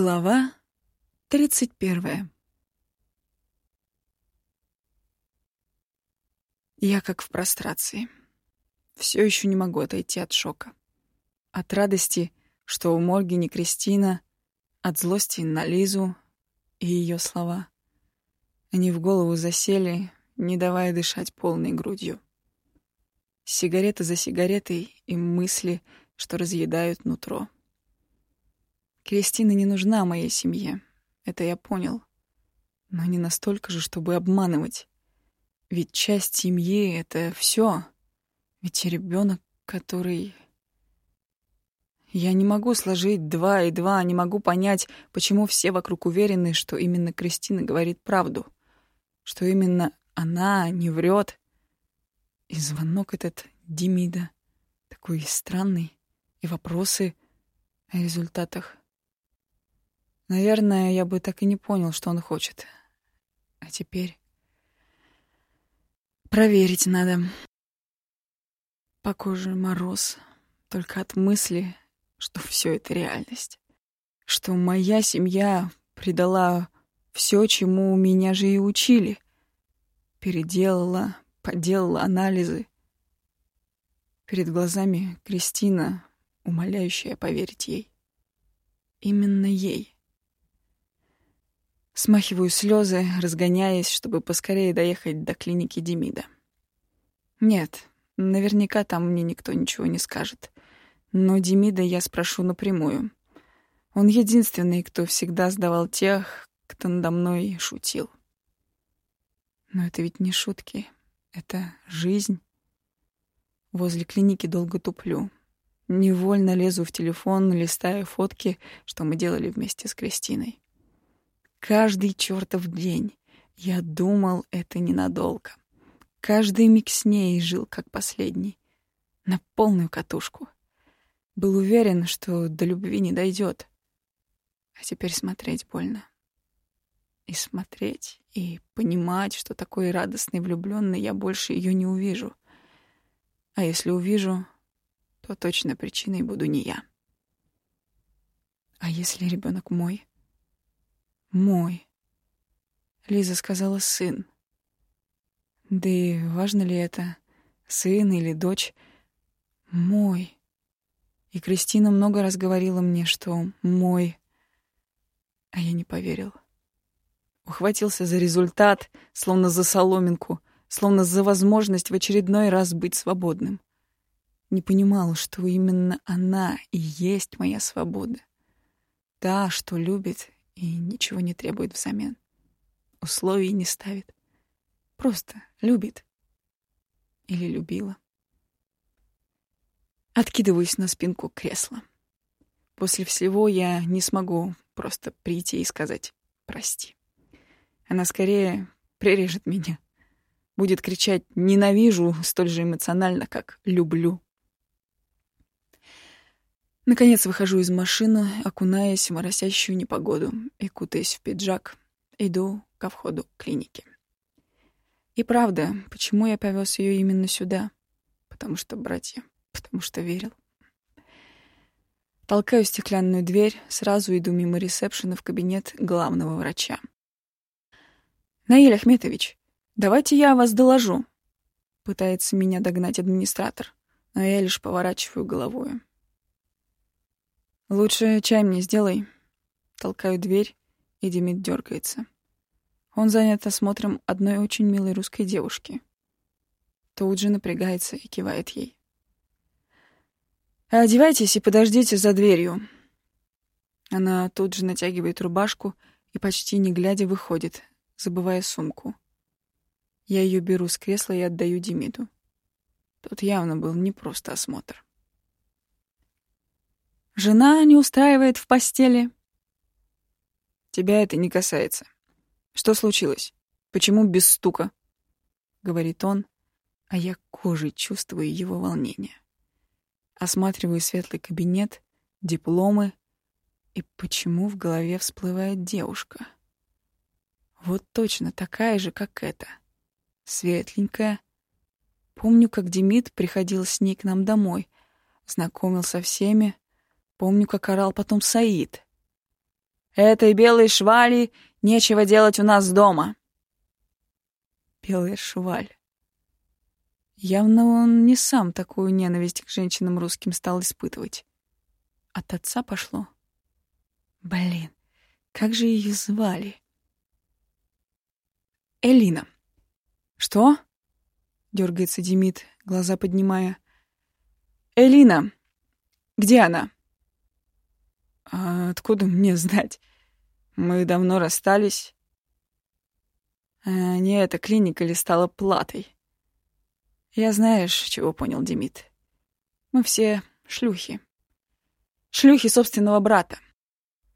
Глава тридцать первая. Я как в прострации. Все еще не могу отойти от шока. От радости, что у Морги не Кристина, от злости на Лизу и ее слова. Они в голову засели, не давая дышать полной грудью. Сигарета за сигаретой и мысли, что разъедают нутро. Кристина не нужна моей семье. Это я понял. Но не настолько же, чтобы обманывать. Ведь часть семьи — это все. Ведь ребенок, который... Я не могу сложить два и два, не могу понять, почему все вокруг уверены, что именно Кристина говорит правду. Что именно она не врет. И звонок этот Демида такой странный. И вопросы о результатах. Наверное, я бы так и не понял, что он хочет. А теперь... Проверить надо. По коже мороз. Только от мысли, что все это реальность. Что моя семья предала все, чему меня же и учили. Переделала, поделала анализы. Перед глазами Кристина, умоляющая поверить ей. Именно ей. Смахиваю слезы, разгоняясь, чтобы поскорее доехать до клиники Демида. Нет, наверняка там мне никто ничего не скажет. Но Демида я спрошу напрямую. Он единственный, кто всегда сдавал тех, кто надо мной шутил. Но это ведь не шутки, это жизнь. Возле клиники долго туплю. Невольно лезу в телефон, листая фотки, что мы делали вместе с Кристиной. Каждый чертов день я думал, это ненадолго. Каждый миг с ней жил как последний. На полную катушку. Был уверен, что до любви не дойдет. А теперь смотреть больно. И смотреть, и понимать, что такой радостный влюбленный я больше ее не увижу. А если увижу, то точно причиной буду не я. А если ребенок мой? Мой. Лиза сказала сын. Да и важно ли это, сын или дочь? Мой. И Кристина много раз говорила мне, что мой. А я не поверил. Ухватился за результат, словно за соломинку, словно за возможность в очередной раз быть свободным. Не понимал, что именно она и есть моя свобода. Та, что любит и ничего не требует взамен. Условий не ставит. Просто любит. Или любила. Откидываюсь на спинку кресла. После всего я не смогу просто прийти и сказать «прости». Она скорее прирежет меня. Будет кричать «ненавижу» столь же эмоционально, как «люблю». Наконец выхожу из машины, окунаясь в моросящую непогоду и кутаясь в пиджак, иду ко входу клиники. И правда, почему я повез ее именно сюда? Потому что братья, потому что верил. Толкаю стеклянную дверь, сразу иду мимо ресепшена в кабинет главного врача. «Наиль Ахметович, давайте я вас доложу», — пытается меня догнать администратор, но я лишь поворачиваю головой. «Лучше чай мне сделай». Толкаю дверь, и Демид дергается. Он занят осмотром одной очень милой русской девушки. Тут же напрягается и кивает ей. «Одевайтесь и подождите за дверью». Она тут же натягивает рубашку и почти не глядя выходит, забывая сумку. Я ее беру с кресла и отдаю Демиду. Тут явно был не просто осмотр. Жена не устраивает в постели. Тебя это не касается. Что случилось? Почему без стука? Говорит он, а я кожей чувствую его волнение. Осматриваю светлый кабинет, дипломы, и почему в голове всплывает девушка? Вот точно такая же, как эта. Светленькая. Помню, как Демид приходил с ней к нам домой, знакомил со всеми, Помню, как орал потом Саид. Этой белой швали нечего делать у нас дома. Белая шваль. Явно он не сам такую ненависть к женщинам русским стал испытывать. От отца пошло. Блин, как же ее звали? Элина. Что? Дергается Демид, глаза поднимая. Элина. Где она? А откуда мне знать? Мы давно расстались. А не эта клиника ли стала платой? Я знаешь, чего понял Демид. Мы все шлюхи. Шлюхи собственного брата.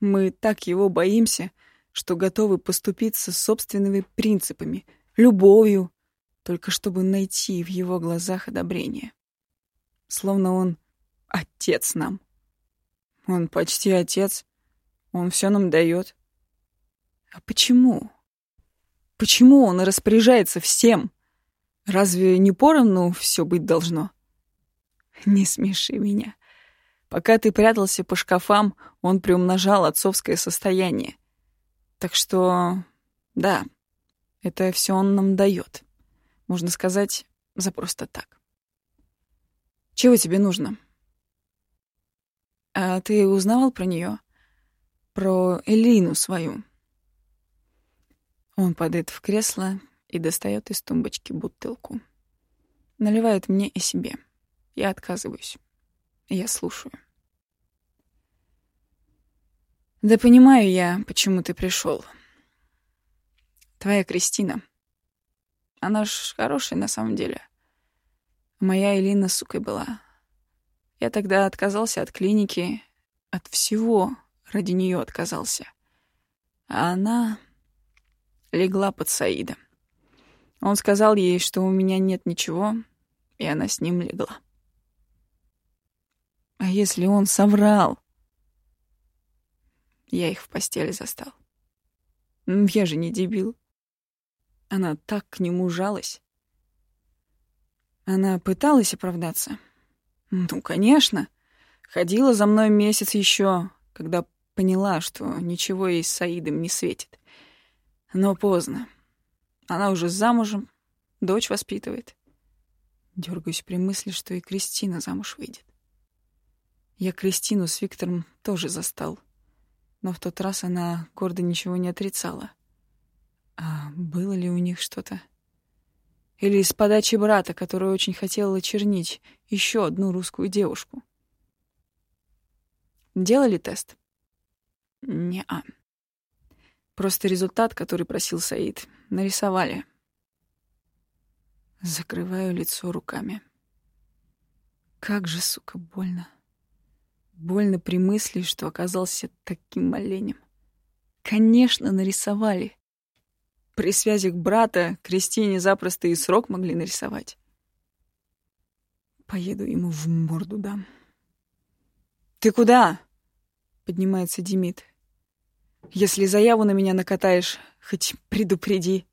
Мы так его боимся, что готовы поступиться собственными принципами, любовью, только чтобы найти в его глазах одобрение. Словно он отец нам. Он почти отец. Он все нам дает. А почему? Почему он распоряжается всем? Разве не поровну все быть должно? Не смеши меня. Пока ты прятался по шкафам, он приумножал отцовское состояние. Так что, да, это все он нам дает. Можно сказать, за просто так. Чего тебе нужно? А ты узнавал про нее? Про Элину свою? Он падает в кресло и достает из тумбочки бутылку. Наливает мне и себе. Я отказываюсь. Я слушаю. Да понимаю я, почему ты пришел. Твоя Кристина. Она ж хорошая на самом деле. Моя Элина сукой была. Я тогда отказался от клиники, от всего ради нее отказался. А она легла под Саида. Он сказал ей, что у меня нет ничего, и она с ним легла. А если он соврал? Я их в постели застал. Я же не дебил. Она так к нему жалась. Она пыталась оправдаться. Ну, конечно. Ходила за мной месяц еще, когда поняла, что ничего ей с Саидом не светит. Но поздно. Она уже замужем, дочь воспитывает. Дергаюсь при мысли, что и Кристина замуж выйдет. Я Кристину с Виктором тоже застал. Но в тот раз она гордо ничего не отрицала. А было ли у них что-то? Или из подачи брата, который очень хотел очернить еще одну русскую девушку? Делали тест? Не-а. Просто результат, который просил Саид. Нарисовали. Закрываю лицо руками. Как же, сука, больно. Больно при мысли, что оказался таким оленем. Конечно, нарисовали. При связях брата Кристине запросто и срок могли нарисовать. Поеду ему в морду дам. «Ты куда?» — поднимается Демид. Если заяву на меня накатаешь, хоть предупреди.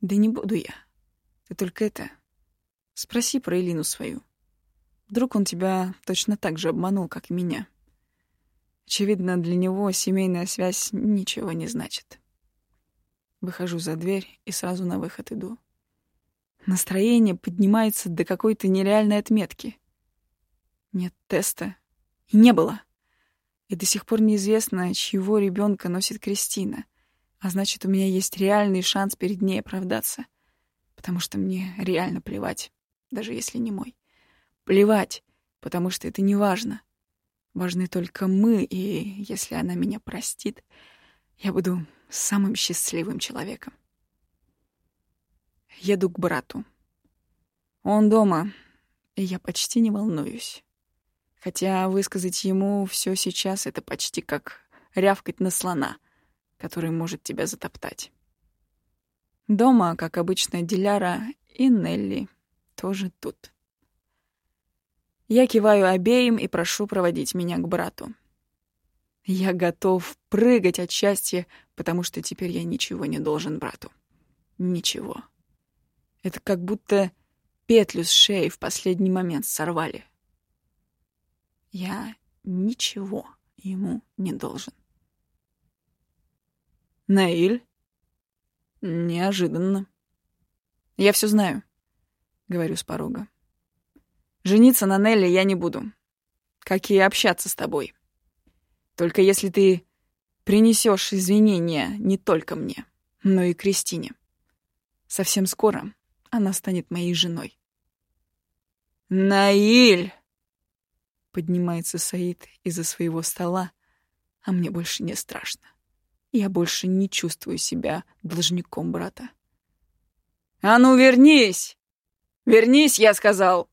Да не буду я. Ты только это... Спроси про Элину свою. Вдруг он тебя точно так же обманул, как и меня. Очевидно, для него семейная связь ничего не значит. Выхожу за дверь и сразу на выход иду. Настроение поднимается до какой-то нереальной отметки. Нет теста. И не было. И до сих пор неизвестно, чьего ребенка носит Кристина. А значит, у меня есть реальный шанс перед ней оправдаться. Потому что мне реально плевать, даже если не мой. Плевать, потому что это не важно. Важны только мы, и если она меня простит, я буду самым счастливым человеком. Еду к брату. Он дома, и я почти не волнуюсь. Хотя высказать ему все сейчас — это почти как рявкать на слона, который может тебя затоптать. Дома, как обычно, Диляра и Нелли тоже тут. Я киваю обеим и прошу проводить меня к брату. Я готов прыгать от счастья, потому что теперь я ничего не должен брату. Ничего. Это как будто петлю с шеи в последний момент сорвали. Я ничего ему не должен. Наиль? Неожиданно. Я все знаю, говорю с порога. Жениться на Нелли я не буду, как и общаться с тобой. Только если ты принесешь извинения не только мне, но и Кристине. Совсем скоро она станет моей женой. «Наиль!» Поднимается Саид из-за своего стола, а мне больше не страшно. Я больше не чувствую себя должником брата. «А ну, вернись! Вернись, я сказал!»